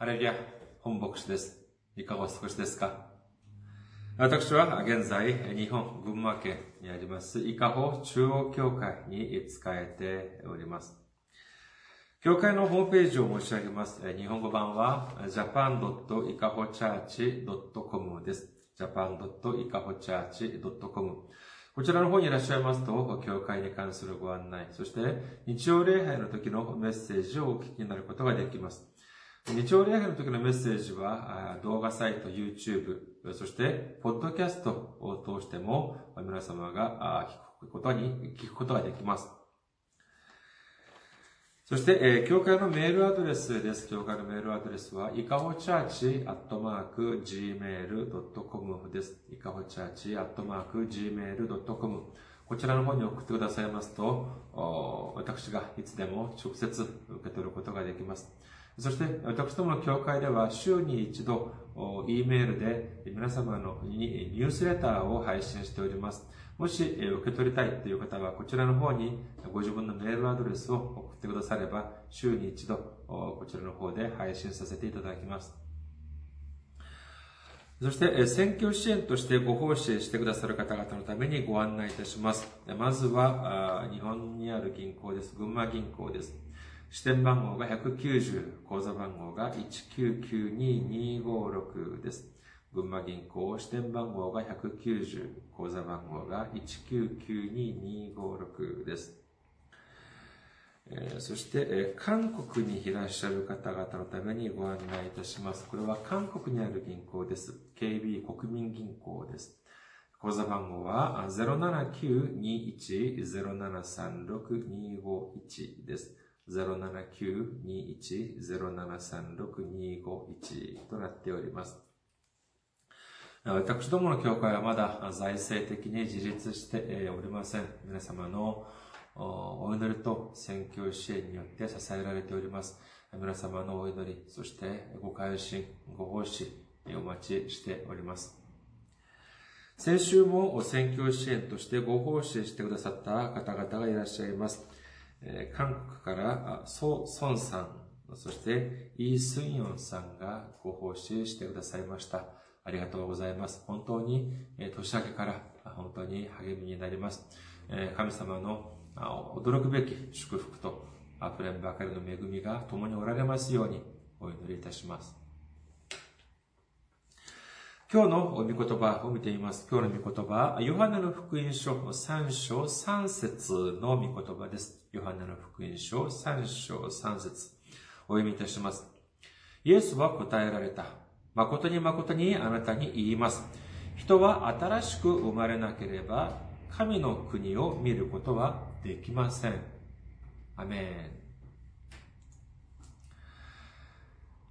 ハレルヤ、本牧師です。いかがお過ごしですか私は現在、日本群馬県にあります、伊香保中央教会に仕えております。教会のホームページを申し上げます。日本語版は japan.ikahochurch.com です。japan.ikahochurch.com こちらの方にいらっしゃいますと、教会に関するご案内、そして日曜礼拝の時のメッセージをお聞きになることができます。日曜礼拝の時のメッセージは、動画サイト、YouTube、そして、ポッドキャストを通しても、皆様が聞くことに、聞くことができます。そして、えー、教会のメールアドレスです。教会のメールアドレスは、いかほチャーチアットマーク gmail.com です。いかほチャーチアットマーク gmail.com こちらの方に送ってくださいますと、私がいつでも直接受け取ることができます。そして、私どもの教会では週に一度、E メールで皆様のにニュースレターを配信しております。もし受け取りたいという方は、こちらの方にご自分のメールアドレスを送ってくだされば、週に一度、こちらの方で配信させていただきます。そして、選挙支援としてご奉仕してくださる方々のためにご案内いたします。まずは、日本にある銀行です。群馬銀行です。支店番号が190、口座番号が1992256です。群馬銀行支店番号が190、口座番号が1992256です。えー、そして、えー、韓国にいらっしゃる方々のためにご案内いたします。これは韓国にある銀行です。KB 国民銀行です。口座番号は079-21-0736-251です。079-21-0736-251となっております。私どもの教会はまだ財政的に自立しておりません。皆様のお祈りと宣教支援によって支えられております。皆様のお祈り、そしてご関心、ご奉仕、お待ちしております。先週も宣教支援としてご奉仕してくださった方々がいらっしゃいます。えー、韓国からソ・ソンさん、そしてイ・スンヨンさんがご奉仕してくださいました。ありがとうございます。本当に、えー、年明けから本当に励みになります。えー、神様の驚くべき祝福と溢れんばかりの恵みが共におられますようにお祈りいたします。今日の御言葉を見ています。今日の御言葉、ヨハネの福音書3章3節の御言葉です。ヨハネの福音書3章3節お読みいたします。イエスは答えられた。誠に誠にあなたに言います。人は新しく生まれなければ、神の国を見ることはできません。アメン。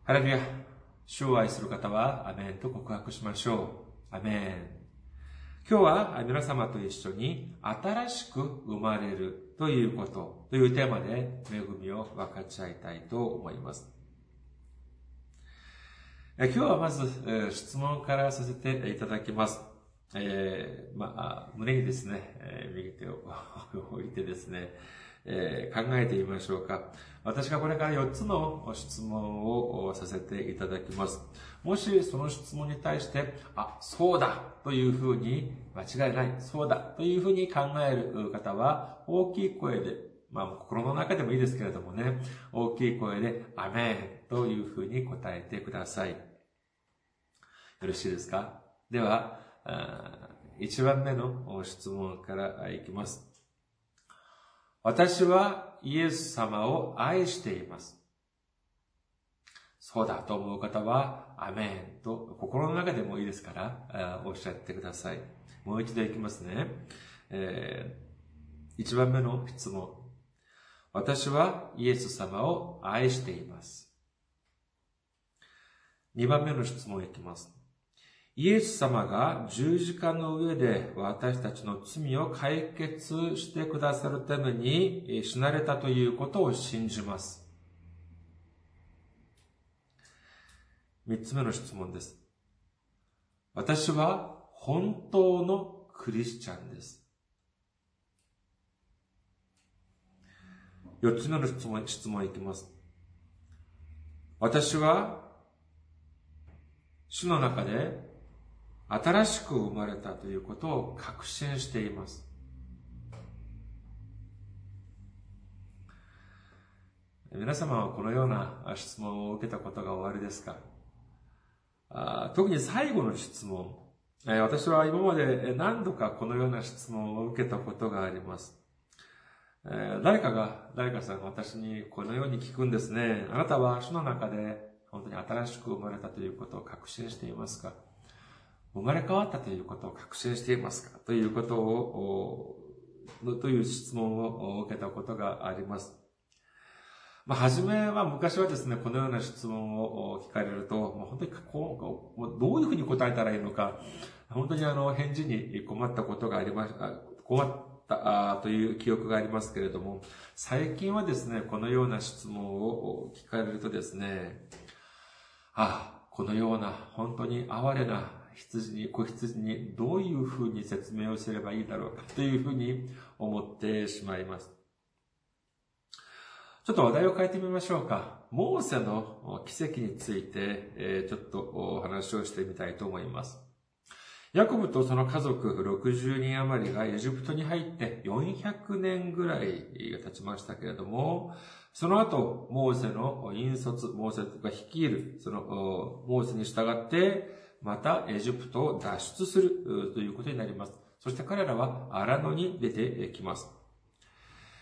ハレルヤ。主を愛する方は、アメンと告白しましょう。アメン。今日は皆様と一緒に新しく生まれるということというテーマで恵みを分かち合いたいと思います。今日はまず質問からさせていただきます。えー、まあ、胸にですね、え右手を 置いてですね、えー、考えてみましょうか。私がこれから4つの質問をさせていただきます。もしその質問に対して、あ、そうだというふうに、間違いない、そうだというふうに考える方は、大きい声で、まあ心の中でもいいですけれどもね、大きい声で、アメンというふうに答えてください。よろしいですか？では、1番目の質問からいきます。私はイエス様を愛しています。そうだと思う方は、アメンと心の中でもいいですから、おっしゃってください。もう一度いきますね。えー、1番目の質問。私はイエス様を愛しています。2番目の質問いきます。イエス様が十字架の上で私たちの罪を解決してくださるために死なれたということを信じます。三つ目の質問です。私は本当のクリスチャンです。四つ目の質問、質問いきます。私は主の中で新しく生まれたということを確信しています。皆様はこのような質問を受けたことがおありですか？あ特に最後の質問。私は今まで何度かこのような質問を受けたことがあります。誰かが、誰かさんが私にこのように聞くんですね。あなたは主の中で本当に新しく生まれたということを確信していますか？生まれ変わったということを確信していますか？ということを、という質問を受けたことがあります。まあ、はじめは、昔はですね、このような質問を聞かれると、まあ、本当にこう、どういうふうに答えたらいいのか、本当にあの、返事に困ったことがありました、困ったという記憶がありますけれども、最近はですね、このような質問を聞かれるとですね、ああ、このような本当に哀れな羊に、子羊にどういうふうに説明をすればいいだろうかというふうに思ってしまいます。ちょっと話題を変えてみましょうか。モーセの奇跡について、えちょっとお話をしてみたいと思います。ヤコブとその家族60人余りがエジプトに入って400年ぐらい経ちましたけれども、その後、モーセの引率、モーセが率いる、その、モーセに従って、またエジプトを脱出するということになります。そして彼らは荒野に出てきます。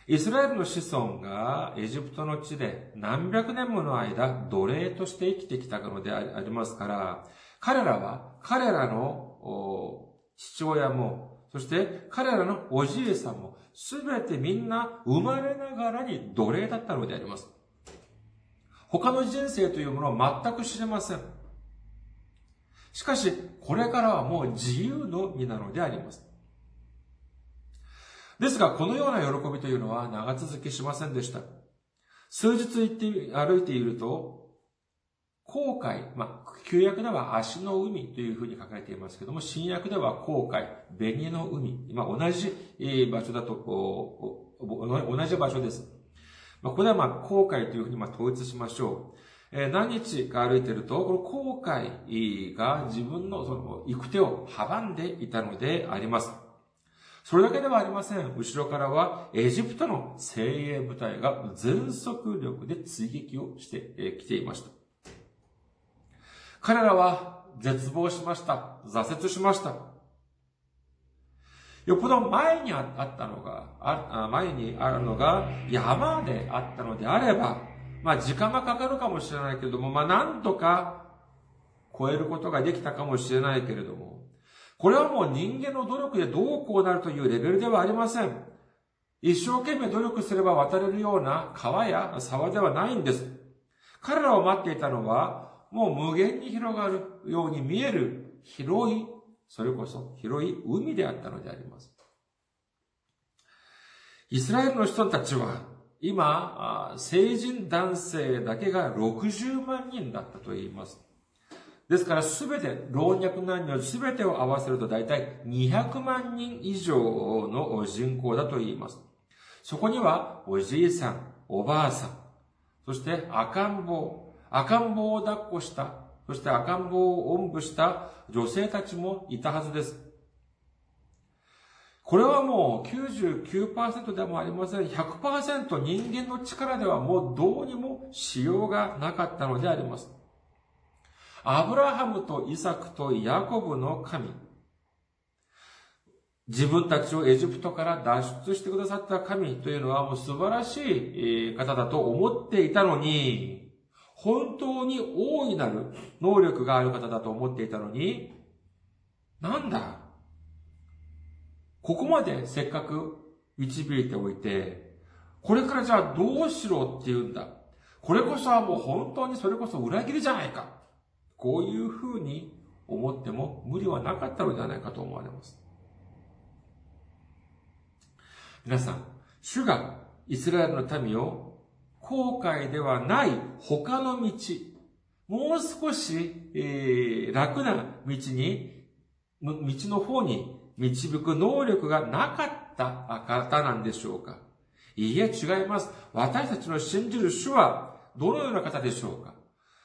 イスラエルの子孫がエジプトの地で何百年もの間奴隷として生きてきたのでありますから、彼らは彼らの父親も、そして彼らのおじいさんも、すべてみんな生まれながらに奴隷だったのであります。他の人生というものを全く知れません。しかし、これからはもう自由の身なのであります。ですが、このような喜びというのは長続きしませんでした。数日行って歩いていると、航海、まあ、旧約では足の海というふうに書かれていますけども、新約では航海、紅の海、まあ、同じ場所だと、同じ場所です。まあ、ここではまあ、航海というふうにまあ統一しましょう。え何日か歩いてると、この後悔が自分のその行く手を阻んでいたのであります。それだけではありません。後ろからはエジプトの精鋭部隊が全速力で追撃をしてきていました。彼らは絶望しました。挫折しました。よっぽど前にあったのが、前にあるのが山であったのであれば、まあ時間がかかるかもしれないけれども、まあなんとか超えることができたかもしれないけれども、これはもう人間の努力でどうこうなるというレベルではありません。一生懸命努力すれば渡れるような川や沢ではないんです。彼らを待っていたのは、もう無限に広がるように見える広い、それこそ広い海であったのであります。イスラエルの人たちは今、成人男性だけが60万人だったと言います。ですからすべて、老若男女すべてを合わせると大体200万人以上の人口だと言います。そこにはおじいさん、おばあさん、そして赤ん坊、赤ん坊を抱っこした、そして赤ん坊をおんぶした女性たちもいたはずです。これはもう99%でもありません。100%人間の力ではもうどうにもしようがなかったのであります。アブラハムとイサクとヤコブの神。自分たちをエジプトから脱出してくださった神というのはもう素晴らしい方だと思っていたのに、本当に大いなる能力がある方だと思っていたのに、なんだここまでせっかく導いておいて、これからじゃあどうしろって言うんだ。これこそはもう本当にそれこそ裏切りじゃないか。こういうふうに思っても無理はなかったのではないかと思われます。皆さん、主がイスラエルの民を後悔ではない他の道、もう少し、えー、楽な道に、道の方に導く能力がなかった方なんでしょうか？いいえ、違います。私たちの信じる主はどのような方でしょうか？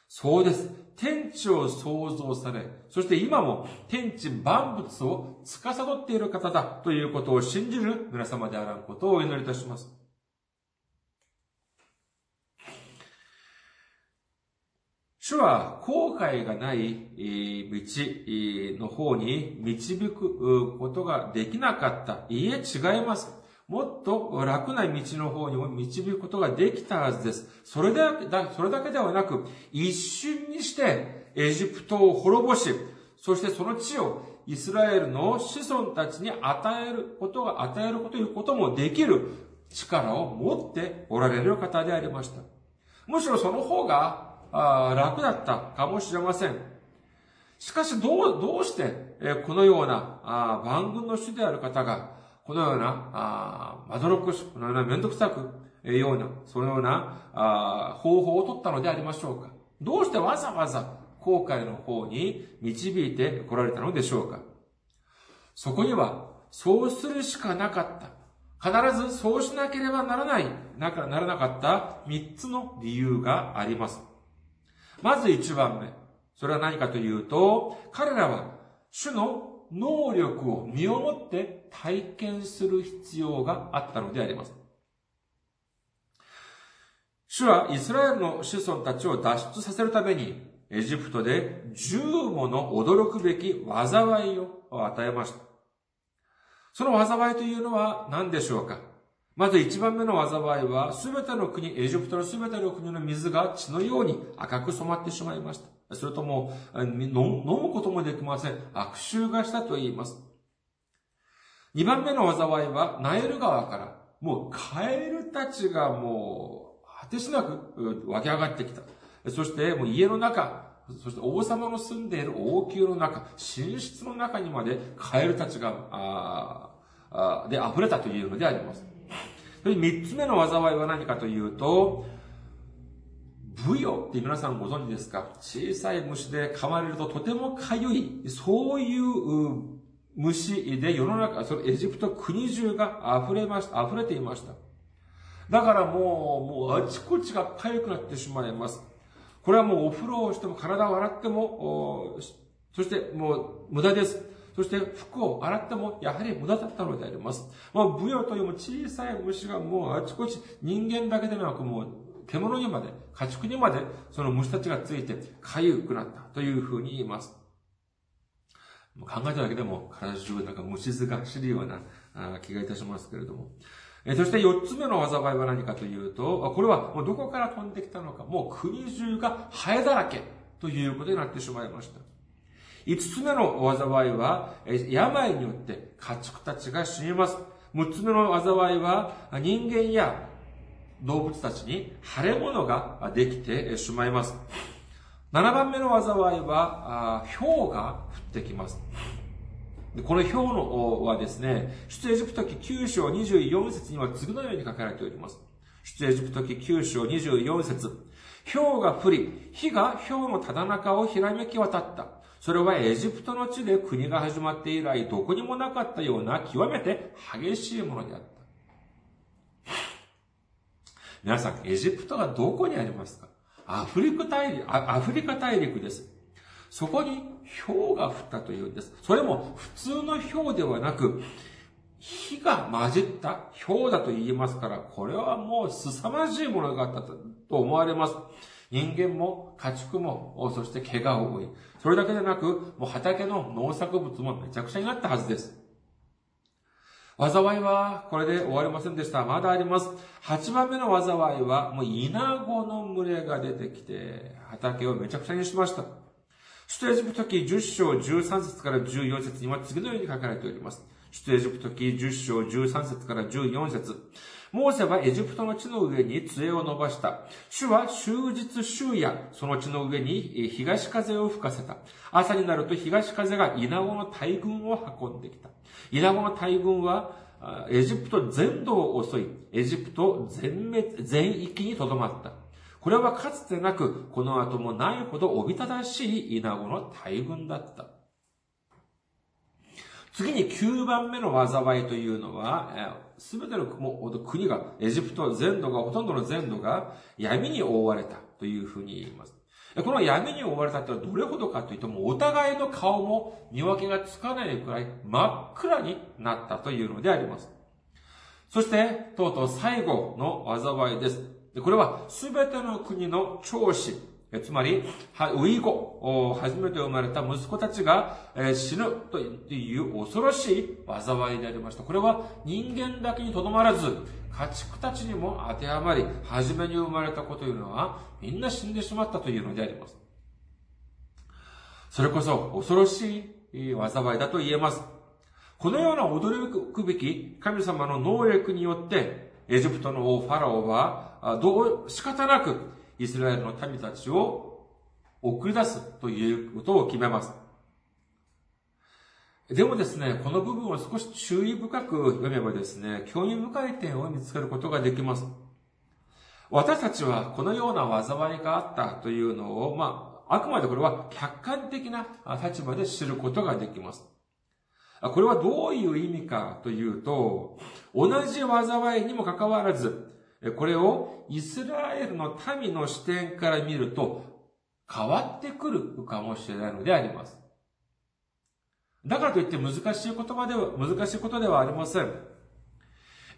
そうです。天地を創造され、そして今も天地万物を司っている方だということを信じる皆様であらんことをお祈りいたします。主は後悔がない道の方に導くことができなかった。いいえ、違います。もっと楽な道の方にも導くことができたはずです。それだそれだけではなく、一瞬にしてエジプトを滅ぼし、そしてその地をイスラエルの子孫たちに与えることが、与えるこということもできる力を持っておられる方でありました。むしろその方が楽だったかもしれません。しかしどう、どうして、このような万軍の主である方が、このような、まどろっこし、このようなめんどくさく、ような、そのような方法を取ったのでありましょうか。どうしてわざわざ後悔の方に導いて来られたのでしょうか。そこには、そうするしかなかった。必ずそうしなければならない、ならなかった三つの理由があります。まず一番目。それは何かというと、彼らは主の能力を身をもって体験する必要があったのであります。主はイスラエルの子孫たちを脱出させるために、エジプトで十もの驚くべき災いを与えました。その災いというのは何でしょうか？まず一番目の災いは、すべての国、エジプトのすべての国の水が血のように赤く染まってしまいました。それとも、飲むこともできません。悪臭がしたと言います。二番目の災いは、ナイル川から、もうカエルたちがもう、果てしなく湧き上がってきた。そして、もう家の中、そして王様の住んでいる王宮の中、寝室の中にまでカエルたちが、ああで溢れたというのであります。それ三つ目の災いは何かというと、ブヨって皆さんご存知ですか？小さい虫で噛まれるととてもかゆい、そういう虫で世の中、そのエジプト国中が溢れました、溢れていました。だからもう、もうあちこちが痒くなってしまいます。これはもうお風呂をしても体を洗っても、そしてもう無駄です。そして服を洗ってもやはり無駄だったのであります。まあ、ブヨという小さい虫がもうあちこち人間だけでなくもう獣にまで、家畜にまでその虫たちがついて痒くなったというふうに言います。考えただけでも体中なんか虫図が走るような気がいたしますけれども。そして四つ目の災いは何かというと、これはもうどこから飛んできたのか、もう国中がハエだらけということになってしまいました。五つ目の災いは、病によって家畜たちが死にます。六つ目の災いは、人間や動物たちに腫れ物ができてしまいます。七番目の災いは、氷が降ってきます。この氷のはですね、出エジプト記9章24節には次のように書かれております。出エジプト記9章24節氷が降り、火が氷のただ中をひらめき渡った。それはエジプトの地で国が始まって以来、どこにもなかったような極めて激しいものであった。皆さん、エジプトがどこにありますか？アフリカ大陸、アフリカ大陸です。そこに氷が降ったというんです。それも普通の氷ではなく、火が混じった氷だと言いますから、これはもう凄まじいものがあったと思われます。人間も家畜も、そして怪我を負い、それだけでなく、もう畑の農作物もめちゃくちゃになったはずです。災いはこれで終わりませんでした。まだあります。8番目の災いは、もう稲子の群れが出てきて、畑をめちゃくちゃにしました。出エジプト記10章13節から14節には次のように書かれております。出エジプト記10章13節から14節モーセはエジプトの地の上に杖を伸ばした。主は終日週夜、その地の上に東風を吹かせた。朝になると東風が稲子の大群を運んできた。稲子の大群は、エジプト全土を襲い、エジプト全滅、全域に留まった。これはかつてなく、この後もないほどおびただしい稲子の大群だった。次に9番目の災いというのは、すべての国が、エジプト全土が、ほとんどの全土が闇に覆われたというふうに言います。この闇に覆われたってはどれほどかというと、もうお互いの顔も見分けがつかないくらい真っ暗になったというのであります。そして、とうとう最後の災いです。これは、すべての国の長子、つまり、ウイゴ、初めて生まれた息子たちが死ぬという恐ろしい災いでありました。これは人間だけにとどまらず、家畜たちにも当てはまり、初めに生まれた子というのは、みんな死んでしまったというのであります。それこそ恐ろしい災いだと言えます。このような驚くべき神様の能力によって、エジプトの王ファラオは、どう仕方なくイスラエルの民たちを送り出すということを決めます。でもですね、この部分を少し注意深く読めばですね、興味深い点を見つけることができます。私たちはこのような災いがあったというのを、まあ、あくまでこれは客観的な立場で知ることができます。これはどういう意味かというと、同じ災いにもかかわらず、これをイスラエルの民の視点から見ると変わってくるかもしれないのであります。だからといって難しい言葉では、難しいことではありません。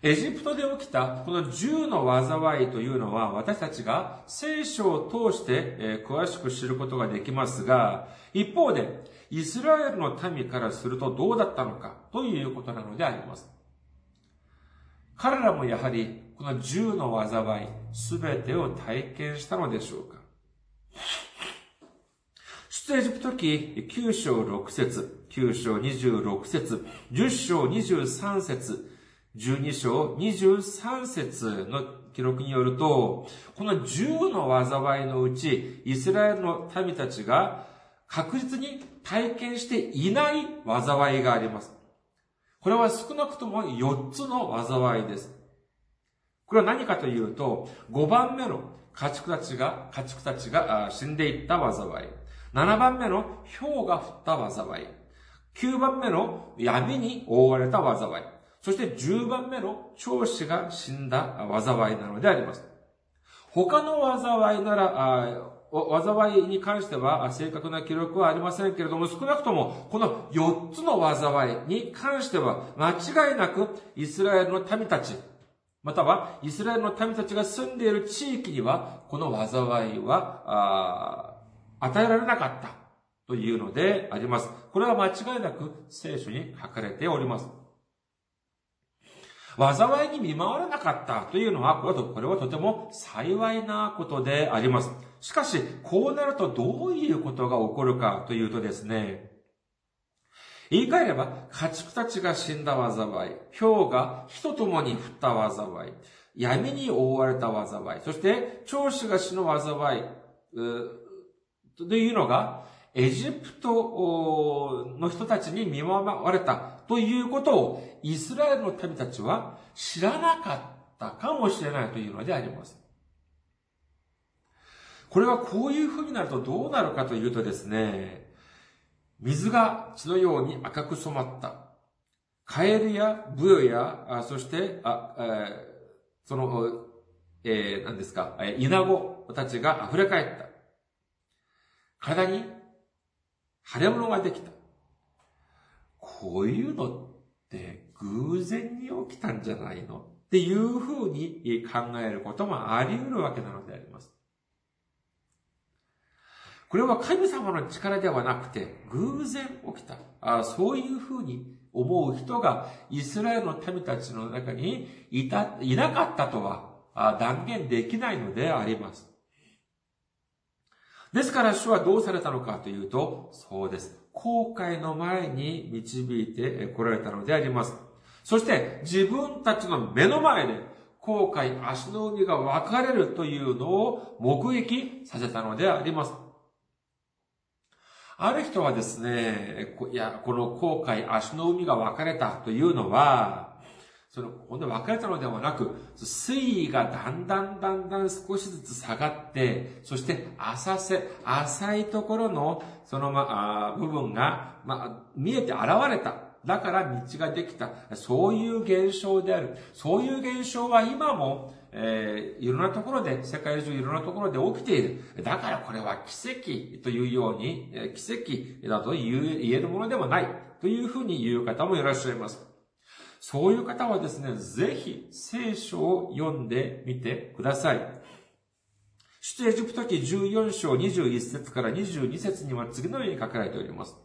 エジプトで起きたこの銃の災いというのは私たちが聖書を通して詳しく知ることができますが、一方でイスラエルの民からするとどうだったのかということなのであります。彼らもやはりこの銃の災い、すべてを体験したのでしょうか？出エジプト記9章6節9章26節10章23節12章23節の記録によると、この10の災いのうち、イスラエルの民たちが確実に体験していない災いがあります。これは少なくとも4つの災いです。これは何かというと、5番目の家畜たちが、家畜たちが死んでいった災い。7番目の氷が降った災い。9番目の闇に覆われた災い。そして10番目の長子が死んだ災いなのであります。他の災いなら、災いに関しては正確な記録はありませんけれども、少なくともこの4つの災いに関しては間違いなくイスラエルの民たち、またはイスラエルの民たちが住んでいる地域にはこの災いは与えられなかったというのであります。これは間違いなく聖書に書かれております。災いに見舞われなかったというのは、これはとても幸いなことであります。しかし、こうなるとどういうことが起こるかというとですね、言い換えれば、家畜たちが死んだ災い、氷が火と共に降った災い、闇に覆われた災い、そして長子が死の災い、というのが、エジプトの人たちに見舞われたということをイスラエルの民たちは知らなかったかもしれないというのであります。これはこういう風になるとどうなるかというとですね、水が血のように赤く染まった。カエルやブヨや、そして、あ、えー、その、えー、何ですか、イナゴたちが溢れ返った。体に腫れ物ができた。こういうのって偶然に起きたんじゃないの？っていうふうに考えることもあり得るわけなのであります。これは神様の力ではなくて、偶然起きた。あそういうふうに思う人がイスラエルの民たちの中にいた、いなかったとは断言できないのであります。ですから主はどうされたのかというと、そうです。後悔の前に導いて来られたのであります。そして自分たちの目の前で後悔、足の海が分かれるというのを目撃させたのであります。ある人はですね、いや、この後悔、足の海が分かれたというのは、その、ほんで分かれたのではなく、水位がだんだんだんだん少しずつ下がって、そして浅瀬、浅いところの、そのま、あ部分が、ま、見えて現れた。だから道ができた。そういう現象である。そういう現象は今も、えー、いろんなところで、世界中いろんなところで起きている。だからこれは奇跡というように、え奇跡だと言えるものではないというふうに言う方もいらっしゃいます。そういう方はですね、ぜひ聖書を読んでみてください。出エジプト記14章21節から22節には次のように書かれております。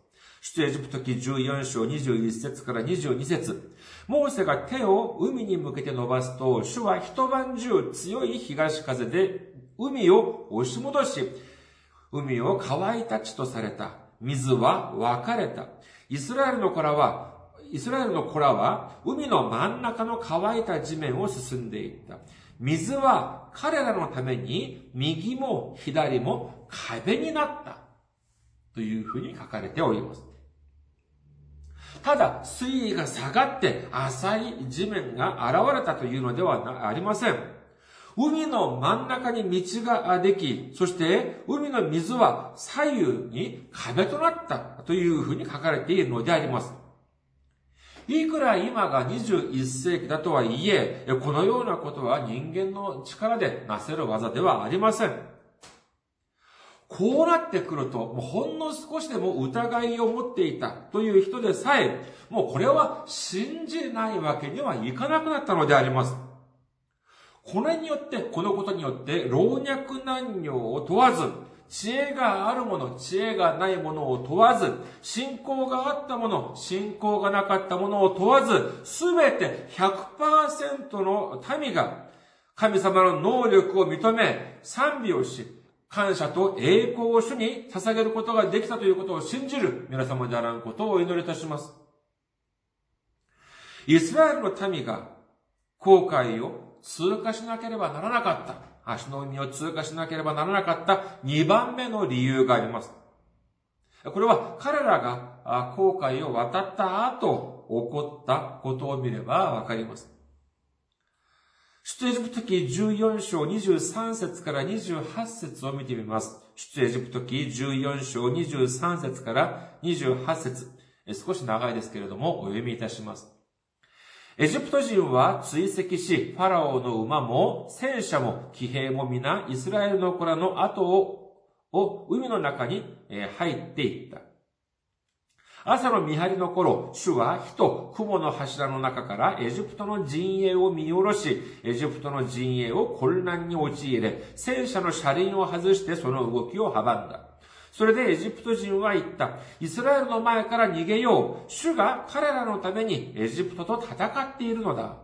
出エジプト記14章21節から22節モーセが手を海に向けて伸ばすと、主は一晩中強い東風で海を押し戻し、海を乾いた地とされた。水は分かれた。イスラエルの子らは、イスラエルの子らは海の真ん中の乾いた地面を進んでいった。水は彼らのために右も左も壁になった。というふうに書かれております。ただ、水位が下がって浅い地面が現れたというのではありません。海の真ん中に道ができ、そして海の水は左右に壁となったというふうに書かれているのであります。いくら今が21世紀だとはいえ、このようなことは人間の力でなせる技ではありません。こうなってくると、もうほんの少しでも疑いを持っていたという人でさえ、もうこれは信じないわけにはいかなくなったのであります。これによって、このことによって、老若男女を問わず、知恵があるもの、知恵がないものを問わず、信仰があったもの、信仰がなかったものを問わず、すべて100%の民が神様の能力を認め、賛美をし、感謝と栄光を主に捧げることができたということを信じる皆様であらんことをお祈りいたします。イスラエルの民が航海を通過しなければならなかった。足の海を通過しなければならなかった2番目の理由があります。これは彼らが航海を渡った後起こったことを見ればわかります。出エジプト記14章23節から28節を見てみます。出エジプト記14章23節から28節少し長いですけれども、お読みいたします。エジプト人は追跡し、ファラオの馬も戦車も騎兵も皆イスラエルの子らの後をを海の中に入っていった。朝の見張りの頃、主は火と雲の柱の中からエジプトの陣営を見下ろし、エジプトの陣営を混乱に陥れ、戦車の車輪を外してその動きを阻んだ。それでエジプト人は言った。イスラエルの前から逃げよう。主が彼らのためにエジプトと戦っているのだ。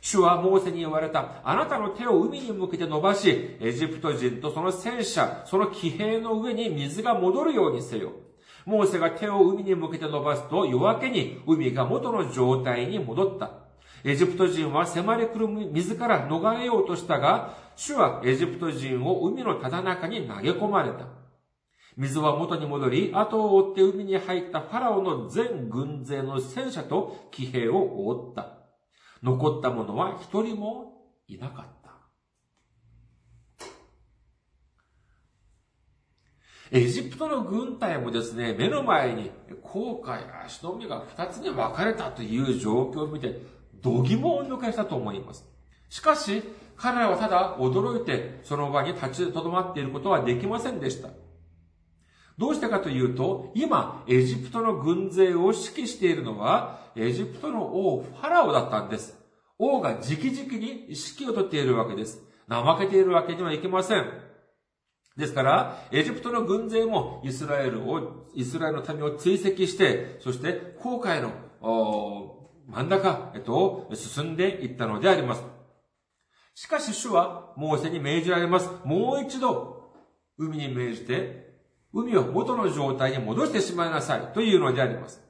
主はモーセに言われた。あなたの手を海に向けて伸ばし、エジプト人とその戦車、その騎兵の上に水が戻るようにせよ。モーセが手を海に向けて伸ばすと夜明けに海が元の状態に戻った。エジプト人は迫り来る水から逃れようとしたが、主はエジプト人を海のただ中に投げ込まれた。水は元に戻り、後を追って海に入ったファラオの全軍勢の戦車と騎兵を覆った。残った者は一人もいなかった。エジプトの軍隊もですね、目の前に航海、足の海が二つに分かれたという状況を見て、度肝を抜かしたと思います。しかし、彼らはただ驚いてその場に立ちとどまっていることはできませんでした。どうしてかというと、今、エジプトの軍勢を指揮しているのは、エジプトの王、ファラオだったんです。王が直々に指揮を取っているわけです。怠けているわけにはいきません。ですから、エジプトの軍勢もイスラエルを、イスラエルの民を追跡して、そして航海の真ん中へと進んでいったのであります。しかし主はモーセに命じられます。もう一度海に命じて、海を元の状態に戻してしまいなさいというのであります。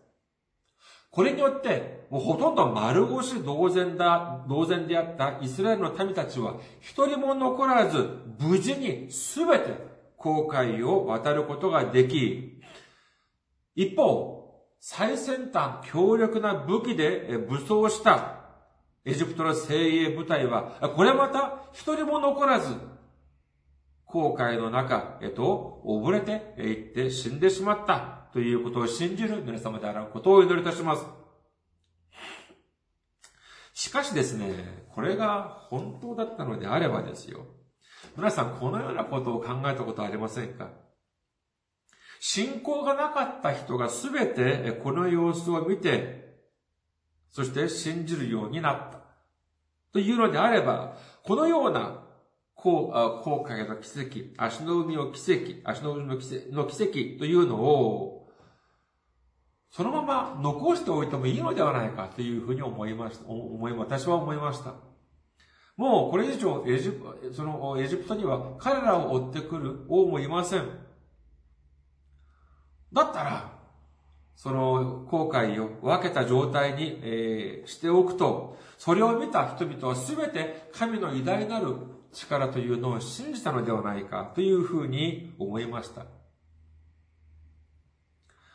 これによって、もうほとんど丸腰同然だ、同然であったイスラエルの民たちは、一人も残らず、無事にすべて航海を渡ることができ、一方、最先端強力な武器で武装したエジプトの精鋭部隊は、これまた一人も残らず、航海の中へと溺れていって死んでしまった。ということを信じる皆様であることをお祈りいたします。しかしですね、これが本当だったのであればですよ。皆さん、このようなことを考えたことはありませんか？信仰がなかった人がすべてこの様子を見て、そして信じるようになった。というのであれば、このような後悔の奇跡、足の海の奇跡、足の海の奇跡の奇跡というのを、そのまま残しておいてもいいのではないかというふうに思いました。思い、私は思いました。もうこれ以上エジプそのエジプトには彼らを追ってくる王もいません。だったら、その後悔を分けた状態に、えー、しておくと、それを見た人々は全て神の偉大なる力というのを信じたのではないかというふうに思いました。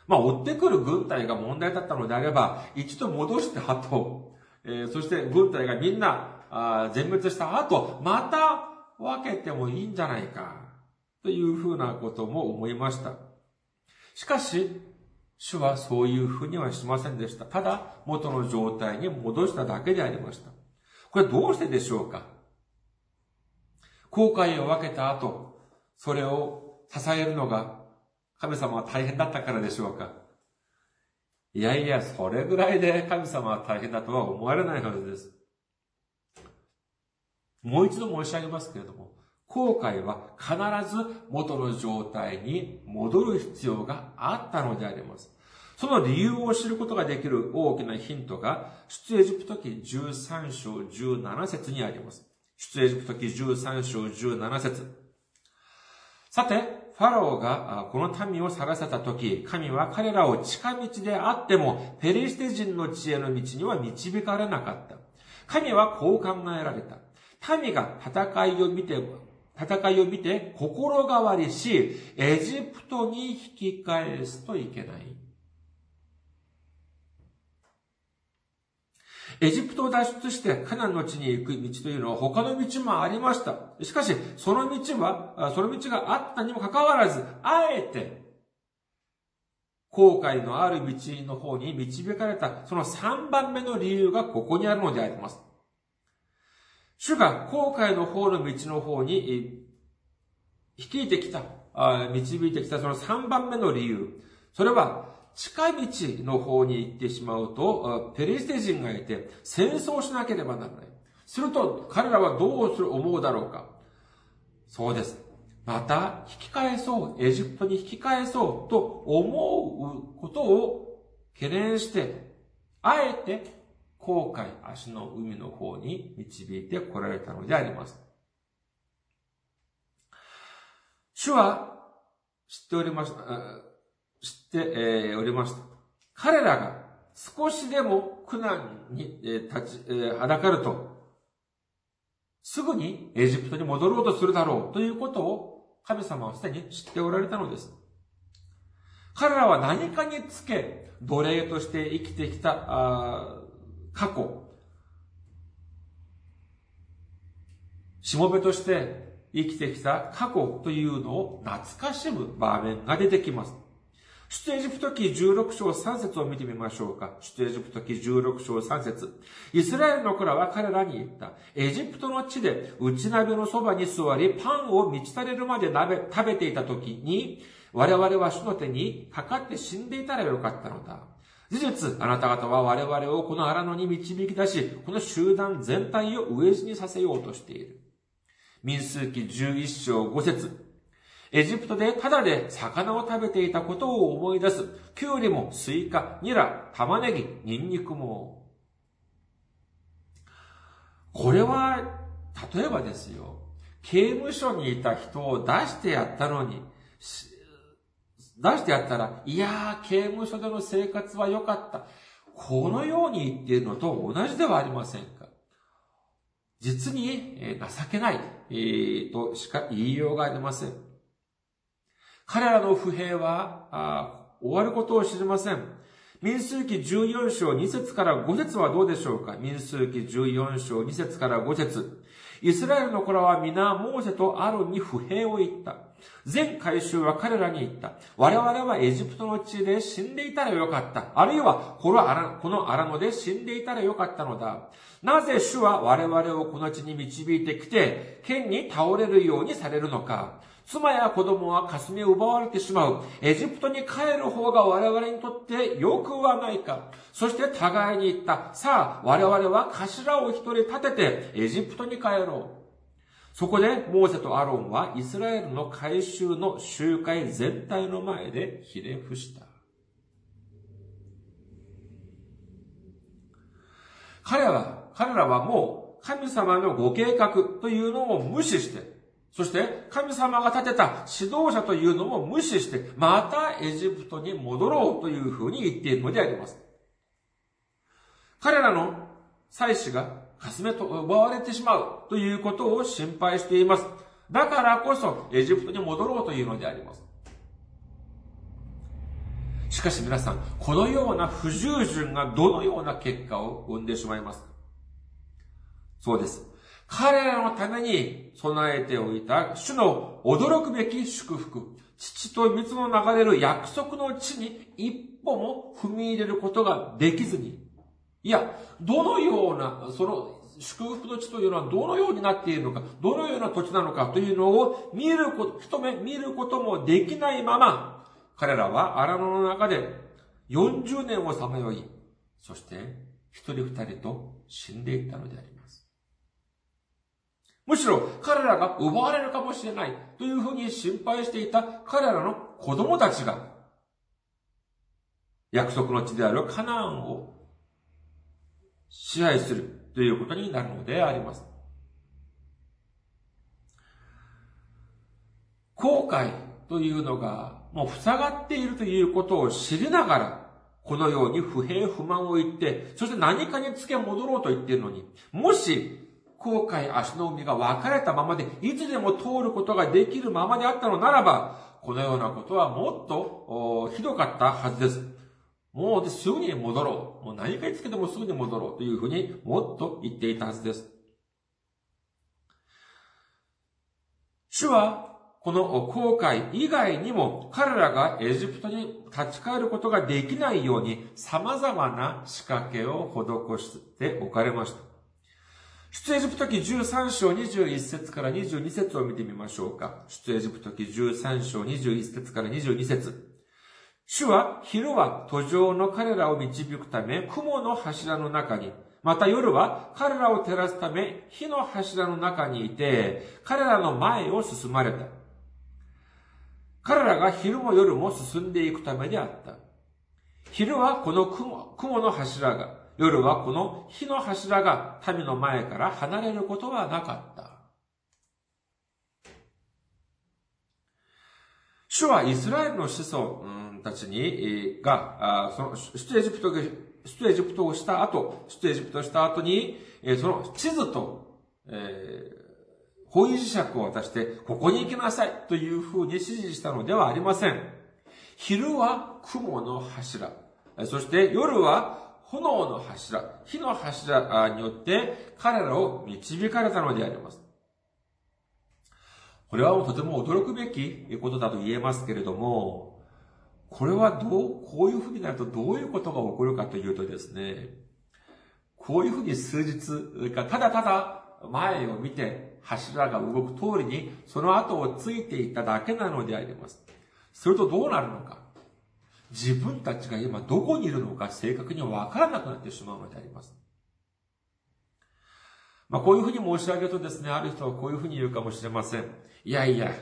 まあ、追ってくる軍隊が問題だったのであれば、一度戻して後、えー、そして軍隊がみんなあ全滅した後、また分けてもいいんじゃないか、というふうなことも思いました。しかし、主はそういうふうにはしませんでした。ただ、元の状態に戻しただけでありました。これどうしてでしょうか？後悔を分けた後、それを支えるのが神様は大変だったからでしょうか？いやいや、それぐらいで神様は大変だとは思われないはずです。もう一度申し上げますけれども、後悔は必ず元の状態に戻る必要があったのであります。その理由を知ることができる大きなヒントが、出エジプト記13章17節にあります。出エジプト記13章17節さて、ファローがこの民を去らせた時、神は彼らを近道であっても、ペリシテ人の知恵の道には導かれなかった。神はこう考えられた。民が戦いを見て、戦いを見て心変わりし、エジプトに引き返すといけない。エジプトを脱出してカナンの地に行く道というのは他の道もありました。しかし、その道は、その道があったにもかかわらず、あえて、後悔のある道の方に導かれた、その3番目の理由がここにあるのであります。主が後悔の方の道の方に、率いてきた、導いてきたその3番目の理由。それは、近道の方に行ってしまうと、ペリシテ人がいて戦争しなければならない。すると彼らはどうする思うだろうか。そうです。また引き返そう、エジプトに引き返そうと思うことを懸念して、あえて後悔、足の海の方に導いて来られたのであります。主は知っておりました。知っておりました。彼らが少しでも苦難に立ち、はだかると、すぐにエジプトに戻ろうとするだろうということを神様はすでに知っておられたのです。彼らは何かにつけ、奴隷として生きてきた過去、しもべとして生きてきた過去というのを懐かしむ場面が出てきます。出エジプト記16章3節を見てみましょうか。出エジプト記16章3節イスラエルの子らは彼らに言った。エジプトの地で内鍋のそばに座り、パンを満ち足れるまで鍋食べていた時に、我々は主の手にかかって死んでいたらよかったのだ。事実、あなた方は我々をこの荒野に導き出し、この集団全体を飢え死にさせようとしている。民数記11章5節エジプトでただで魚を食べていたことを思い出す。キュウリもスイカ、ニラ、玉ねぎ、ニンニクも。これは、例えばですよ。刑務所にいた人を出してやったのに、出してやったら、いやー、刑務所での生活は良かった。このように言っているのと同じではありませんか実に情けない、えー、としか言いようがありません。彼らの不平は終わることを知りません。民数記14章2節から5節はどうでしょうか？民数記14章2節から5節イスラエルの子らは皆、モーセとアロンに不平を言った。全回収は彼らに言った。我々はエジプトの地で死んでいたらよかった。あるいはこの荒この荒野で死んでいたらよかったのだ。なぜ主は我々をこの地に導いてきて、剣に倒れるようにされるのか？妻や子供は霞を奪われてしまう。エジプトに帰る方が我々にとって良くはないか。そして互いに言った。さあ、我々は頭を一人立ててエジプトに帰ろう。そこで、モーセとアロンはイスラエルの改宗の集会全体の前でひれ伏した。彼は、彼らはもう神様のご計画というのを無視して、そして神様が立てた指導者というのも無視して、またエジプトに戻ろうというふうに言っているのであります。彼らの祭司が霞と奪われてしまうということを心配しています。だからこそエジプトに戻ろうというのであります。しかし皆さん、このような不従順がどのような結果を生んでしまいますか？そうです。彼らのために備えておいた主の驚くべき祝福、父と水の流れる約束の地に一歩も踏み入れることができずに、いや、どのような、その祝福の地というのはどのようになっているのか、どのような土地なのかというのを見ること、一目見ることもできないまま、彼らは荒野の中で40年をさまよい、そして一人二人と死んでいったのであります。むしろ彼らが奪われるかもしれないというふうに心配していた彼らの子供たちが約束の地であるカナンを支配するということになるのであります。後悔というのがもう塞がっているということを知りながら、このように不平不満を言って、そして何かにつけ戻ろうと言っているのに、もし後悔足の海が分かれたままで、いつでも通ることができるままであったのならば、このようなことはもっとひどかったはずです。もうすぐに戻ろう。もう何かにつけてもすぐに戻ろうというふうにもっと言っていたはずです。主はこの後悔以外にも彼らがエジプトに立ち返ることができないように様々な仕掛けを施しておかれました。出エジプト記13章21節から22節を見てみましょうか。出エジプト記13章21節から22節主は昼は途上の彼らを導くため雲の柱の中に、また夜は彼らを照らすため火の柱の中にいて、彼らの前を進まれた。彼らが昼も夜も進んでいくためであった。昼はこの雲雲の柱が、夜はこの火の柱が民の前から離れることはなかった。主はイスラエルの子孫たちに、が、その、出エジプト、出エジプトをした後、出エジプトをした後に、その地図と、えー、方位磁石を渡して、ここに行きなさいというふうに指示したのではありません。昼は雲の柱。そして夜は炎の柱、火の柱によって彼らを導かれたのであります。これはとても驚くべきことだと言えますけれども、これはどう、こういうふうになるとどういうことが起こるかというとですね、こういうふうに数日がただただ前を見て柱が動く通りにその後をついていっただけなのであります。するとどうなるのか。自分たちが今どこにいるのか正確にわからなくなってしまうのであります。まあ、こういうふうに申し上げるとですね、ある人はこういうふうに言うかもしれません。いやいや、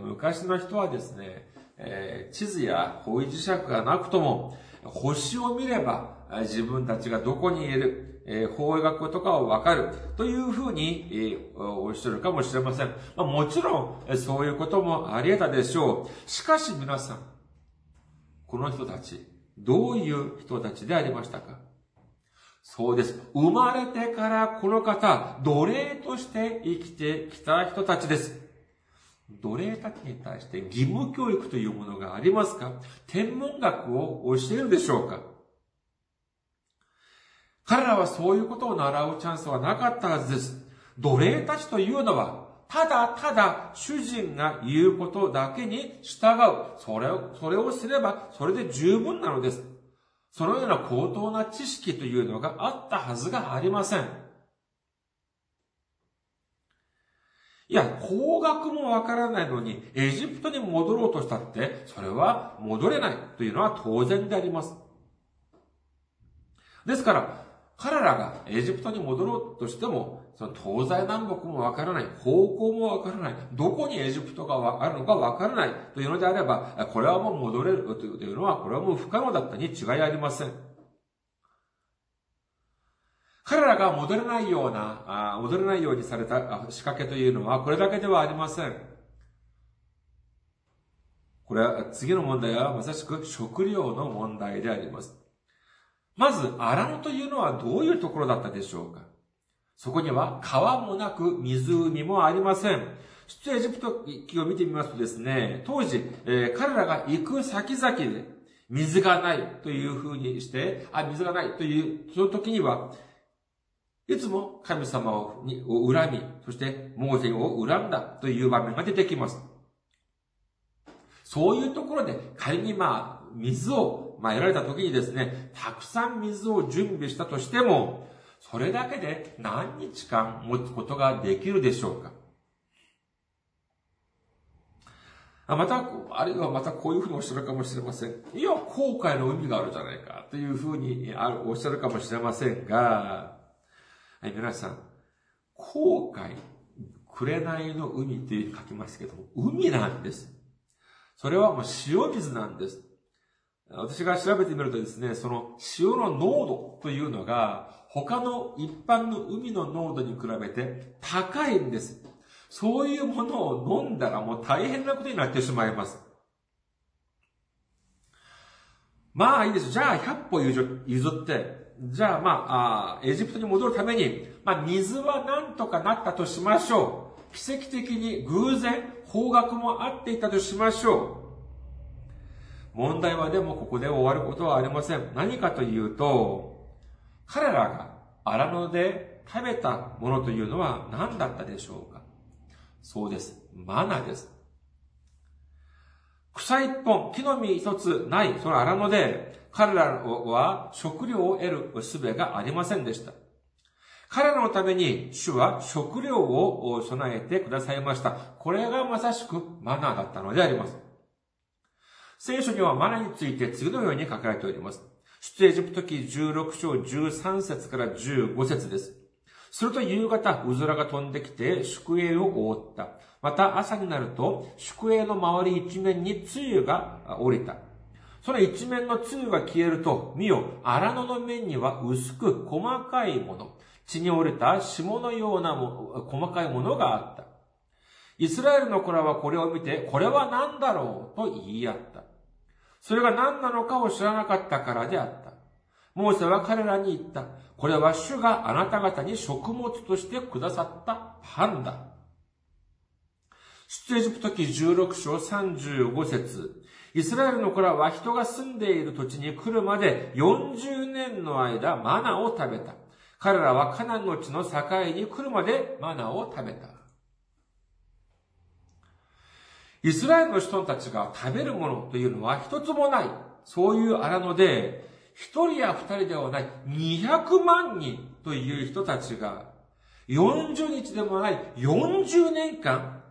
昔の人はですね、えー、地図や方位磁石がなくとも、星を見れば自分たちがどこにいる、えー、方位学とかをわかるというふうに、えー、おっしゃるかもしれません。まあ、もちろん、そういうこともあり得たでしょう。しかし皆さん、この人たち、どういう人たちでありましたか？そうです。生まれてからこの方、奴隷として生きてきた人たちです。奴隷たちに対して義務教育というものがありますか？天文学を教えるでしょうか？彼らはそういうことを習うチャンスはなかったはずです。奴隷たちというのは、ただただ主人が言うことだけに従う。それを、それをすればそれで十分なのです。そのような高等な知識というのがあったはずがありません。いや、工学もわからないのに、エジプトに戻ろうとしたって、それは戻れないというのは当然であります。ですから、彼らがエジプトに戻ろうとしても、その東西南北もわからない、方向もわからない、どこにエジプトがあるのかわからないというのであれば、これはもう戻れるというのは、これはもう不可能だったに違いありません。彼らが戻れないような、戻れないようにされた仕掛けというのは、これだけではありません。これは、次の問題はまさしく食料の問題であります。まず、荒野というのはどういうところだったでしょうか？そこには川もなく湖もありません。出エジプト記を見てみますとですね、当時、えー、彼らが行く先々で水がないというふうにして、あ、水がないという、その時には、いつも神様をを恨み、そしてモーセを恨んだという場面が出てきます。そういうところで仮にまあ、水を、まあ、得られた時にですね、たくさん水を準備したとしても、それだけで何日間持つことができるでしょうかまた、あるいはまたこういうふうにおっしゃるかもしれません。いや、後悔の海があるじゃないか、というふうにおっしゃるかもしれませんが、はい、皆さん、後悔、紅の海という書きますけども、海なんです。それはもう塩水なんです。私が調べてみるとですね、その塩の濃度というのが、他の一般の海の濃度に比べて高いんです。そういうものを飲んだらもう大変なことになってしまいます。まあいいです。じゃあ100歩譲って、じゃあまあ、あエジプトに戻るために、まあ水は何とかなったとしましょう。奇跡的に偶然方角も合っていたとしましょう。問題はでもここで終わることはありません。何かというと、彼らが荒野で食べたものというのは何だったでしょうかそうです。マナです。草一本、木の実一つない、その荒野で、彼らは食料を得る術がありませんでした。彼らのために主は食料を備えてくださいました。これがまさしくマナーだったのであります。聖書にはマナについて次のように書かれております。出エジプト記16章13節から15節です。すると夕方、うずらが飛んできて宿営を覆った。また朝になると、宿営の周り一面に露が降りた。その一面の露が消えると、見よ、荒野の面には薄く細かいもの、血に折れた霜のようなも細かいものがあった。イスラエルの子らはこれを見て、これは何だろうと言い合った。それが何なのかを知らなかったからであった。モーセは彼らに言った。これは主があなた方に食物としてくださったパンだ。出エジプト記16章35節イスラエルの子らは人が住んでいる土地に来るまで40年の間マナを食べた。彼らはカナンの地の境に来るまでマナを食べた。イスラエルの人たちが食べるものというのは一つもない。そういう荒野で、一人や二人ではない200万人という人たちが、40日でもない40年間、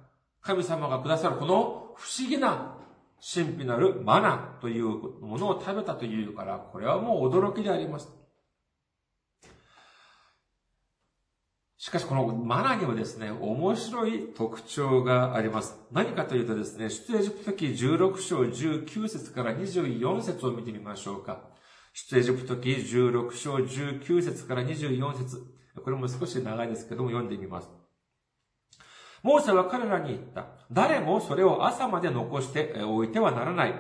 神様がくださるこの不思議な神秘なるマナというものを食べたというから、これはもう驚きであります。しかしこのマナにはですね、面白い特徴があります。何かというとですね、出エジプト記16章19節から24節を見てみましょうか。出エジプト記16章19節から24節これも少し長いですけども読んでみます。モーセは彼らに言った。誰もそれを朝まで残しておいてはならない。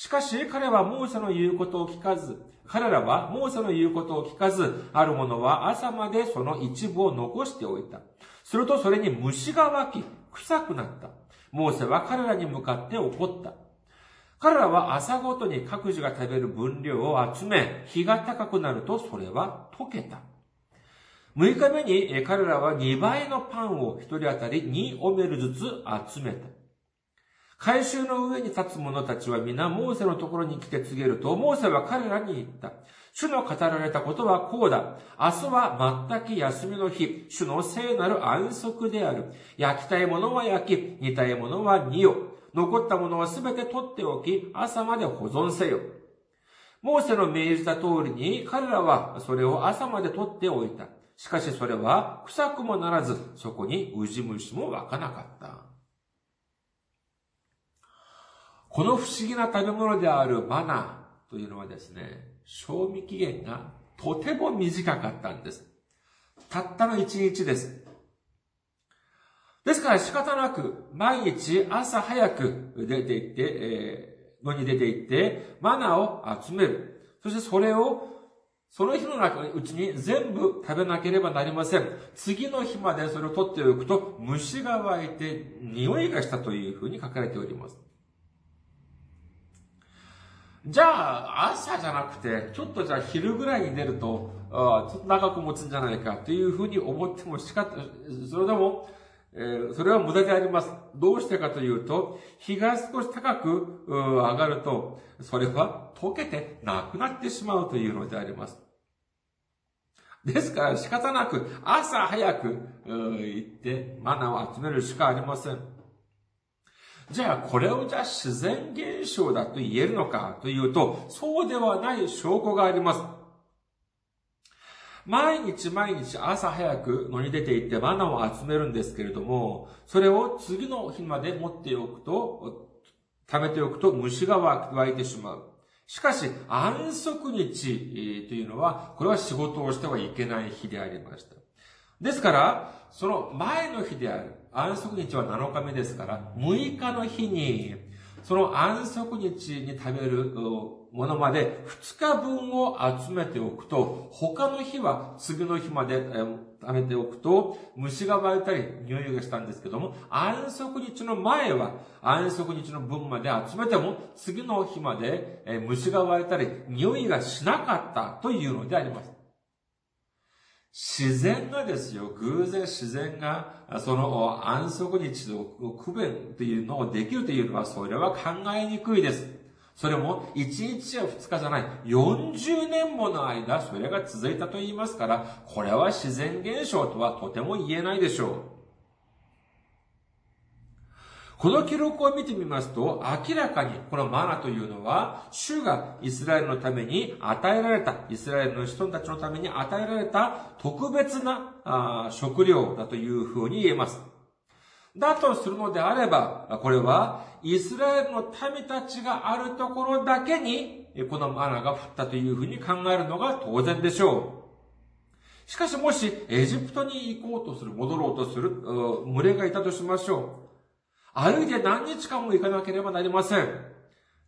しかし彼はモーセの言うことを聞かず、彼らはモーセの言うことを聞かず、ある者は朝までその一部を残しておいた。するとそれに虫が湧き、臭くなった。モーセは彼らに向かって怒った。彼らは朝ごとに各自が食べる分量を集め、日が高くなるとそれは溶けた。6日目に彼らは2倍のパンを1人当たり2オメルずつ集めた。回収の上に立つ者たちは皆モーセのところに来て告げると、モーセは彼らに言った。主の語られたことはこうだ。明日は全く休みの日。主の聖なる安息である。焼きたいものは焼き、煮たいものは煮よ。残ったものはすべて取っておき、朝まで保存せよ。モーセの命じた通りに彼らはそれを朝まで取っておいた。しかしそれは臭くもならず、そこにウジ虫も湧かなかった。この不思議な食べ物であるマナーというのはですね、賞味期限がとても短かったんです。たったの一日です。ですから仕方なく、毎日朝早く出て行って、えー、野に出て行って、マナーを集める。そしてそれを、その日の中うちに全部食べなければなりません。次の日までそれを取っておくと、虫が湧いて匂いがしたというふうに書かれております。じゃあ、朝じゃなくて、ちょっとじゃあ昼ぐらいに出ると、あちょっと長く持つんじゃないかというふうに思ってもしかた、それでも、えー、それは無駄であります。どうしてかというと、日が少し高く上がると、それは溶けてなくなってしまうというのであります。ですから仕方なく朝早く行ってマナーを集めるしかありません。じゃあ、これをじゃあ自然現象だと言えるのかというと、そうではない証拠があります。毎日毎日朝早く野に出て行ってマナを集めるんですけれども、それを次の日まで持っておくと、貯めておくと虫が湧いてしまう。しかし、安息日というのは、これは仕事をしてはいけない日でありました。ですから、その前の日である、安息日は7日目ですから、6日の日に、その安息日に食べるものまで2日分を集めておくと、他の日は次の日まで貯めておくと、虫が湧いたり匂いがしたんですけども、安息日の前は安息日の分まで集めても、次の日まで虫が湧いたり匂いがしなかったというのであります。自然がですよ、偶然自然が、その安息日を区別というのをできるというのは、それは考えにくいです。それも1日や2日じゃない、40年もの間、それが続いたと言いますから、これは自然現象とはとても言えないでしょう。この記録を見てみますと、明らかにこのマナというのは、主がイスラエルのために与えられた、イスラエルの人たちのために与えられた特別な食料だというふうに言えます。だとするのであれば、これはイスラエルの民たちがあるところだけに、このマナが降ったというふうに考えるのが当然でしょう。しかしもしエジプトに行こうとする、戻ろうとする群れがいたとしましょう。歩いて何日間も行かなければなりません。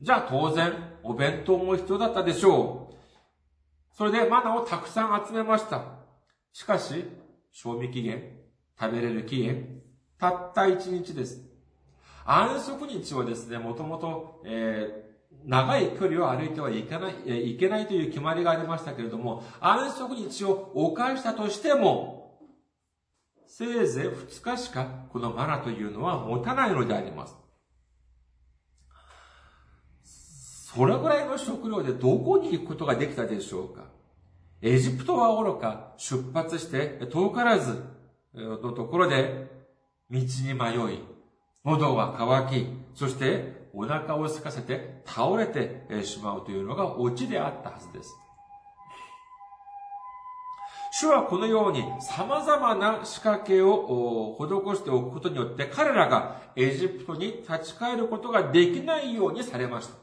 じゃあ当然、お弁当も必要だったでしょう。それでマナをたくさん集めました。しかし、賞味期限、食べれる期限、たった一日です。安息日はですね、もともと、えー、長い距離を歩いてはいけない、いけないという決まりがありましたけれども、安息日を犯したとしても、せいぜい2日しかこのマナというのは持たないのであります。それぐらいの食料でどこに行くことができたでしょうかエジプトは愚か、出発して遠からずのところで道に迷い、喉が渇き、そしてお腹を空かせて倒れてしまうというのがオチであったはずです。主はこのように様々な仕掛けを施しておくことによって彼らがエジプトに立ち返ることができないようにされました。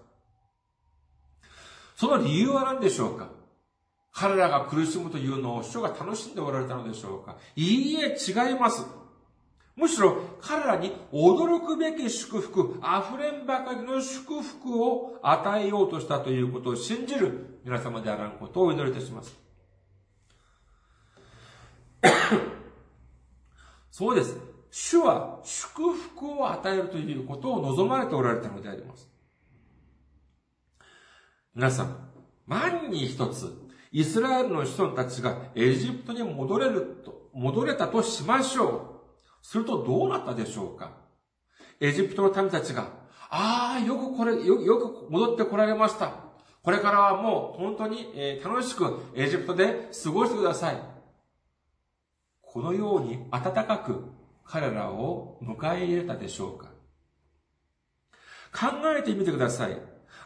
その理由は何でしょうか？彼らが苦しむというのを主が楽しんでおられたのでしょうか？いいえ、違います。むしろ彼らに驚くべき祝福、溢れんばかりの祝福を与えようとしたということを信じる皆様であらんことをお祈りいたします。そうです。主は祝福を与えるということを望まれておられたのであります。皆さん、万に一つ、イスラエルの子孫たちがエジプトに戻れると、戻れたとしましょう。するとどうなったでしょうかエジプトの民たちが、ああ、よくこれ、よよく戻ってこられました。これからはもう本当に、え楽しくエジプトで過ごしてください。このように温かく彼らを迎え入れたでしょうか考えてみてください。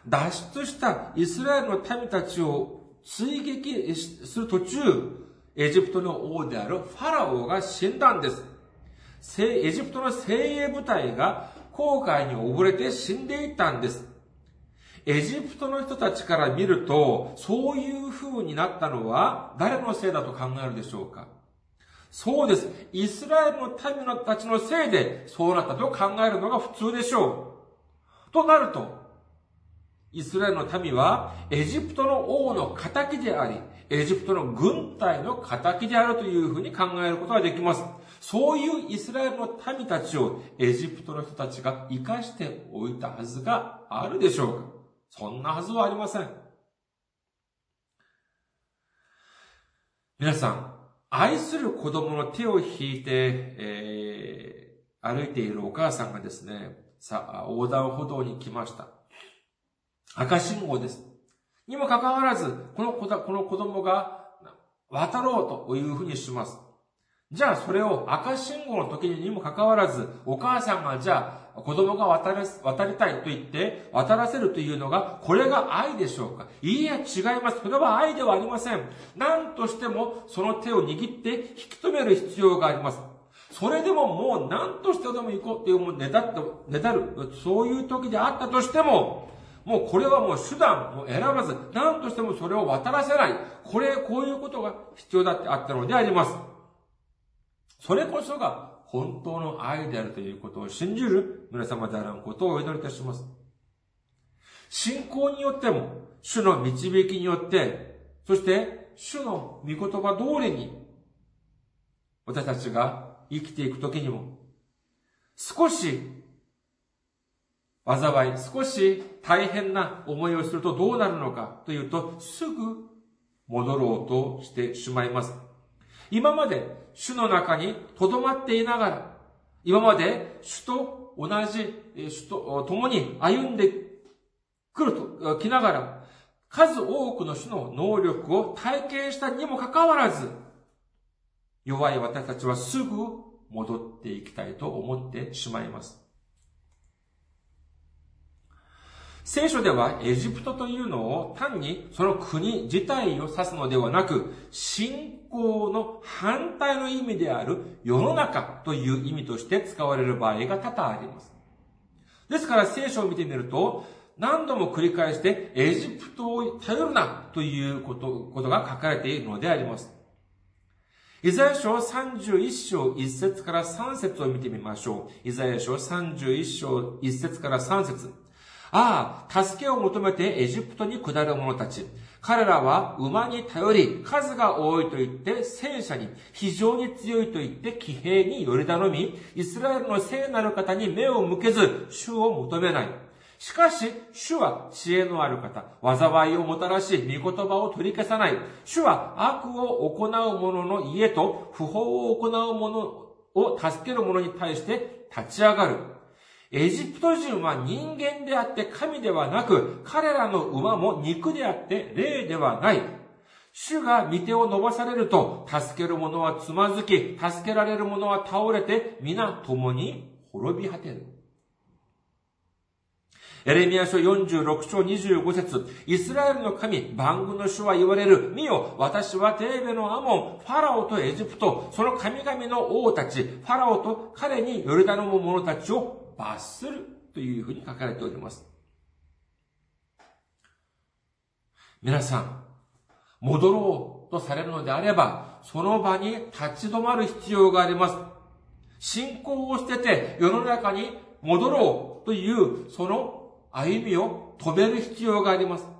脱出したイスラエルの民たちを追撃する途中、エジプトの王であるファラオが死んだんです。エジプトの精鋭部隊が航海に溺れて死んでいったんです。エジプトの人たちから見ると、そういう風になったのは誰のせいだと考えるでしょうかそうです。イスラエルの民のたちのせいでそうなったと考えるのが普通でしょう。となると、イスラエルの民はエジプトの王の仇であり、エジプトの軍隊の仇であるというふうに考えることができます。そういうイスラエルの民たちをエジプトの人たちが生かしておいたはずがあるでしょうかそんなはずはありません。皆さん、愛する子供の手を引いて、えー、歩いているお母さんがですね、さあ、横断歩道に来ました。赤信号です。にもかかわらず、この子だ、この子供が渡ろうというふうにします。じゃあそれを赤信号の時にもかかわらず、お母さんがじゃあ子供が渡り渡りたいと言って渡らせるというのが、これが愛でしょうか？いいや、違います。それは愛ではありません。何としてもその手を握って引き止める必要があります。それでももう何としてでも行こうっていうもうねだって、ねだる、そういう時であったとしても、もうこれはもう手段を選ばず、何としてもそれを渡らせない。これ、こういうことが必要だってあったのであります。それこそが本当の愛であるということを信じる皆様であることをお祈りいたします。信仰によっても、主の導きによって、そして主の御言葉通りに、私たちが生きていくときにも、少し災い、少し大変な思いをするとどうなるのかというと、すぐ戻ろうとしてしまいます。今まで主の中に留まっていながら、今まで主と同じ、主と共に歩んでくると、来ながら、数多くの主の能力を体験したにもかかわらず、弱い私たちはすぐ戻っていきたいと思ってしまいます。聖書ではエジプトというのを単にその国自体を指すのではなく、信仰の反対の意味である世の中という意味として使われる場合が多々あります。ですから聖書を見てみると、何度も繰り返してエジプトを頼るなということことが書かれているのであります。イザヤ書31章1節から3節を見てみましょう。イザヤ書31章1節から3節ああ、助けを求めてエジプトに下る者たち。彼らは馬に頼り、数が多いと言って戦車に、非常に強いと言って騎兵により頼み、イスラエルの聖なる方に目を向けず、主を求めない。しかし、主は知恵のある方、災いをもたらし、御言葉を取り消さない。主は悪を行う者の家と不法を行う者を助ける者に対して立ち上がる。エジプト人は人間であって神ではなく、彼らの馬も肉であって霊ではない。主が御手を伸ばされると、助ける者はつまずき、助けられる者は倒れて、皆共に滅び果てる。エレミア書46章25節イスラエルの神、番組の主は言われる。見よ、私はテーベのアモン、ファラオとエジプト、その神々の王たち、ファラオと彼にヨルダノの者たちを罰するというふうに書かれております。皆さん、戻ろうとされるのであれば、その場に立ち止まる必要があります。信仰を捨てて世の中に戻ろうというその歩みを止める必要があります。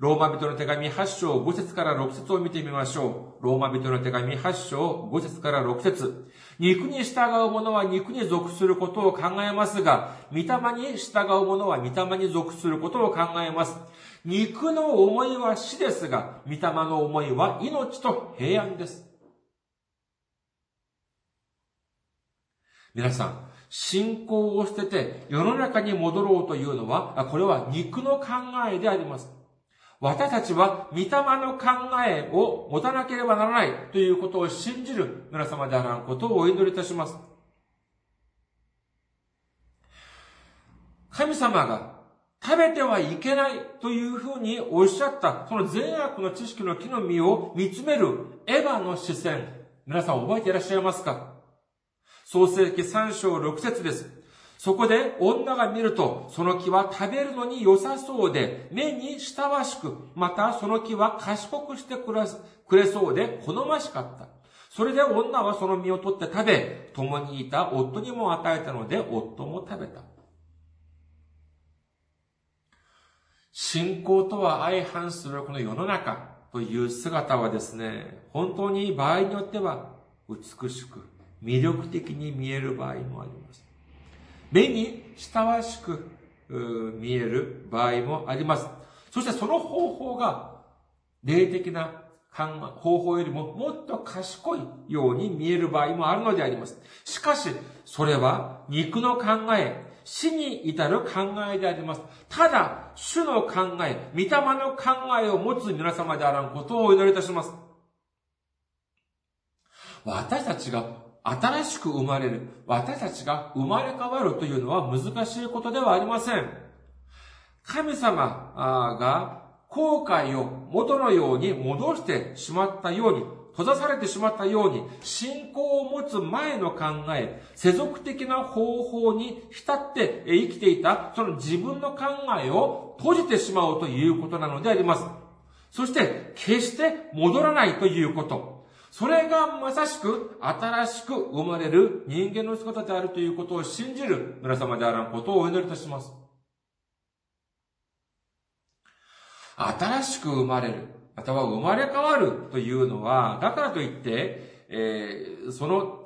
ローマ人の手紙8章5節から6節を見てみましょう。ローマ人の手紙8章5節から6節肉に従う者は肉に属することを考えますが、御霊に従う者は御霊に属することを考えます。肉の思いは死ですが、御霊の思いは命と平安です。皆さん、信仰を捨てて世の中に戻ろうというのは、これは肉の考えであります。私たちは御霊の考えを持たなければならないということを信じる皆様であらんことをお祈りいたします。神様が食べてはいけないというふうにおっしゃった、その善悪の知識の木の実を見つめるエヴァの視線、皆さん覚えていらっしゃいますか？創世記3章6節です。そこで女が見ると、その木は食べるのに良さそうで、目に親しく、またその木は賢くしてくれそうで好ましかった。それで女はその実を取って食べ、共にいた夫にも与えたので、夫も食べた。信仰とは相反するこの世の中という姿はですね、本当に場合によっては美しく、魅力的に見える場合もあります。目に親しく見える場合もあります。そしてその方法が霊的な方法よりももっと賢いように見える場合もあるのであります。しかし、それは肉の考え、死に至る考えであります。ただ、主の考え、御霊の考えを持つ皆様であらんことをお祈りいたします。私たちが新しく生まれる、私たちが生まれ変わるというのは難しいことではありません。神様が後悔を元のように戻してしまったように、閉ざされてしまったように、信仰を持つ前の考え、世俗的な方法に浸って生きていた、その自分の考えを閉じてしまおうということなのであります。そして、決して戻らないということ。それがまさしく新しく生まれる人間の姿であるということを信じる皆様であらんことをお祈りいたします。新しく生まれる、または生まれ変わるというのは、だからといって、えー、その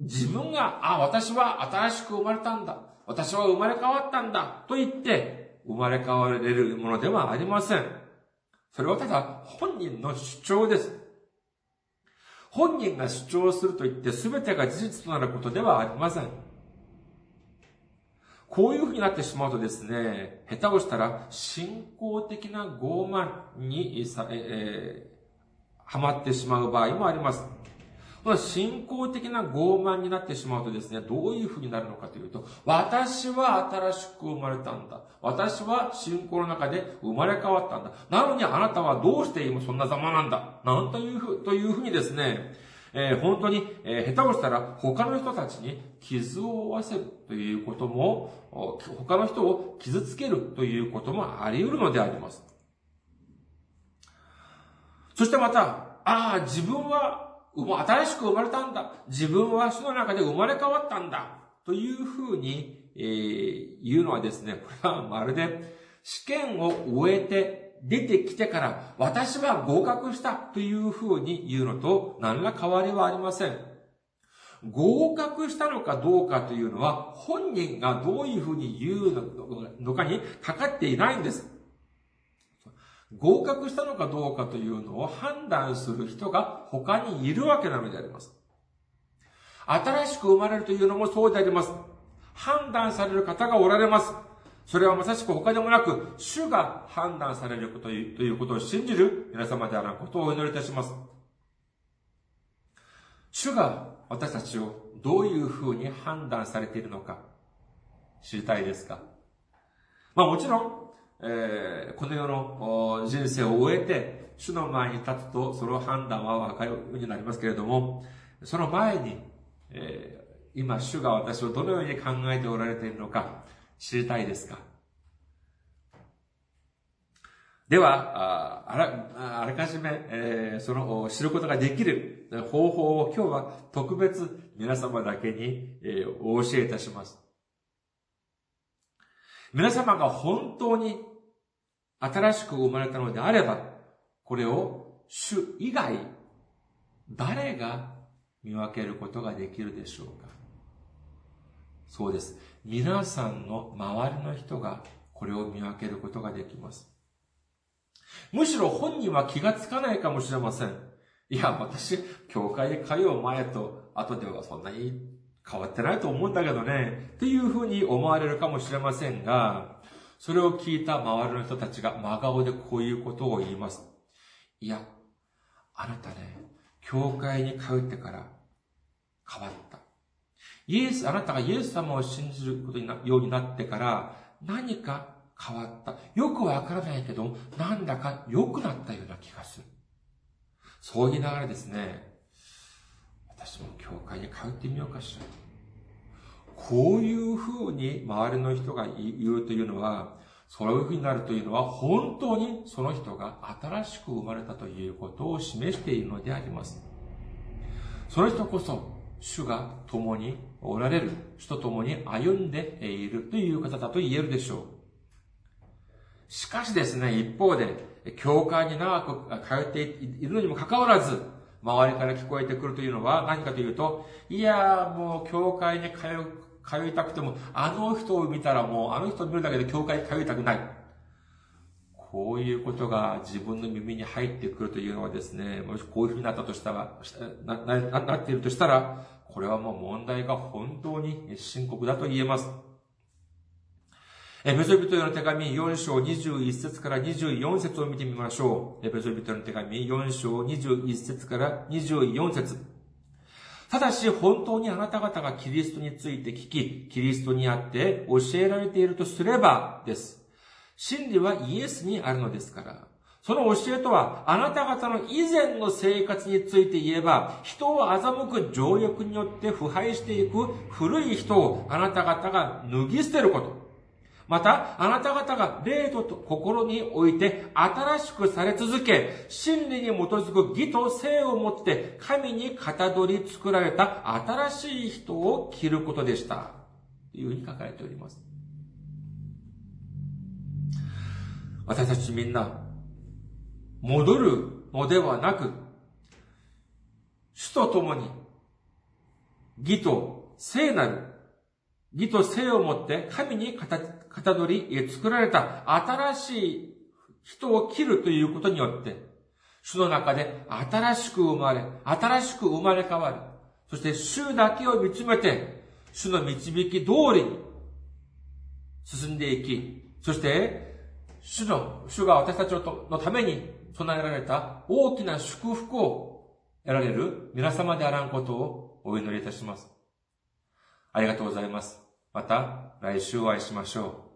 自分が、あ、私は新しく生まれたんだ。私は生まれ変わったんだ。と言って、生まれ変われるものではありません。それはただ本人の主張です。本人が主張すると言って全てが事実となることではありません。こういうふうになってしまうとですね、下手をしたら信仰的な傲慢に、えー、はまってしまう場合もあります。この信仰的な傲慢になってしまうとですね、どういうふうになるのかというと、私は新しく生まれたんだ。私は信仰の中で生まれ変わったんだ。なのにあなたはどうして今そんなざまなんだ。なんというふう、というふうにですね、えー、本当に、えー、下手をしたら他の人たちに傷を負わせるということも、他の人を傷つけるということもあり得るのであります。そしてまた、ああ、自分は新しく生まれたんだ。自分は主の中で生まれ変わったんだ。というふうに、えー、言うのはですね、これはまるで試験を終えて出てきてから私は合格したというふうに言うのと何ら変わりはありません。合格したのかどうかというのは本人がどういうふうに言うのかにかかっていないんです。合格したのかどうかというのを判断する人が他にいるわけなのであります。新しく生まれるというのもそうであります。判断される方がおられます。それはまさしく他でもなく、主が判断されることということを信じる皆様であることをお祈りいたします。主が私たちをどういうふうに判断されているのか、知りたいですか？まあもちろん、えー、この世の人生を終えて、主の前に立つと、その判断は分かるようになりますけれども、その前に、えー、今、主が私をどのように考えておられているのか、知りたいですか？では、あら、あらかじめ、えー、その、知ることができる方法を今日は特別皆様だけに、えー、お教えいたします。皆様が本当に新しく生まれたのであれば、これを主以外、誰が見分けることができるでしょうか？そうです。皆さんの周りの人がこれを見分けることができます。むしろ本人は気がつかないかもしれません。いや、私、教会で通う前と後ではそんなに変わってないと思うんだけどね、っていうふうに思われるかもしれませんが、それを聞いた周りの人たちが真顔でこういうことを言います。いや、あなたね、教会に通ってから変わった。イエス、あなたがイエス様を信じることになようになってから何か変わった。よくわからないけど、なんだか良くなったような気がする。そう言いながらですね、私も教会に通ってみようかしら。こういうふうに周りの人が言うというのは、そういうふうになるというのは、本当にその人が新しく生まれたということを示しているのであります。その人こそ、主が共におられる、主と共に歩んでいるという方だと言えるでしょう。しかしですね、一方で、教会に長く通っているのにもかかわらず、周りから聞こえてくるというのは何かというと、いやーもう教会に通通いたくても、あの人を見たらもう、あの人を見るだけで教会に通いたくない。こういうことが自分の耳に入ってくるというのはですね、もしこういうふうになったとしたら、な、な、なっているとしたら、これはもう問題が本当に深刻だと言えます。エペソビトへの手紙4章21節から24節を見てみましょう。エペソビトへの手紙4章21節から24節ただし本当にあなた方がキリストについて聞き、キリストにあって教えられているとすればです。真理はイエスにあるのですから。その教えとは、あなた方の以前の生活について言えば、人を欺く情欲によって腐敗していく古い人をあなた方が脱ぎ捨てること。また、あなた方が霊と心において新しくされ続け、真理に基づく義と性をもって神に型取り作られた新しい人を着ることでした。というふうに書かれております。私たちみんな、戻るのではなく、主と共に、義と聖なる、義と聖をもって神にかた型取り、作られた新しい人を切るということによって、主の中で新しく生まれ、新しく生まれ変わる。そして主だけを見つめて、主の導き通りに進んでいき、そして、主の、主が私たちのために備えられた大きな祝福を得られる皆様であらんことをお祈りいたします。ありがとうございます。また来週お会いしましょう。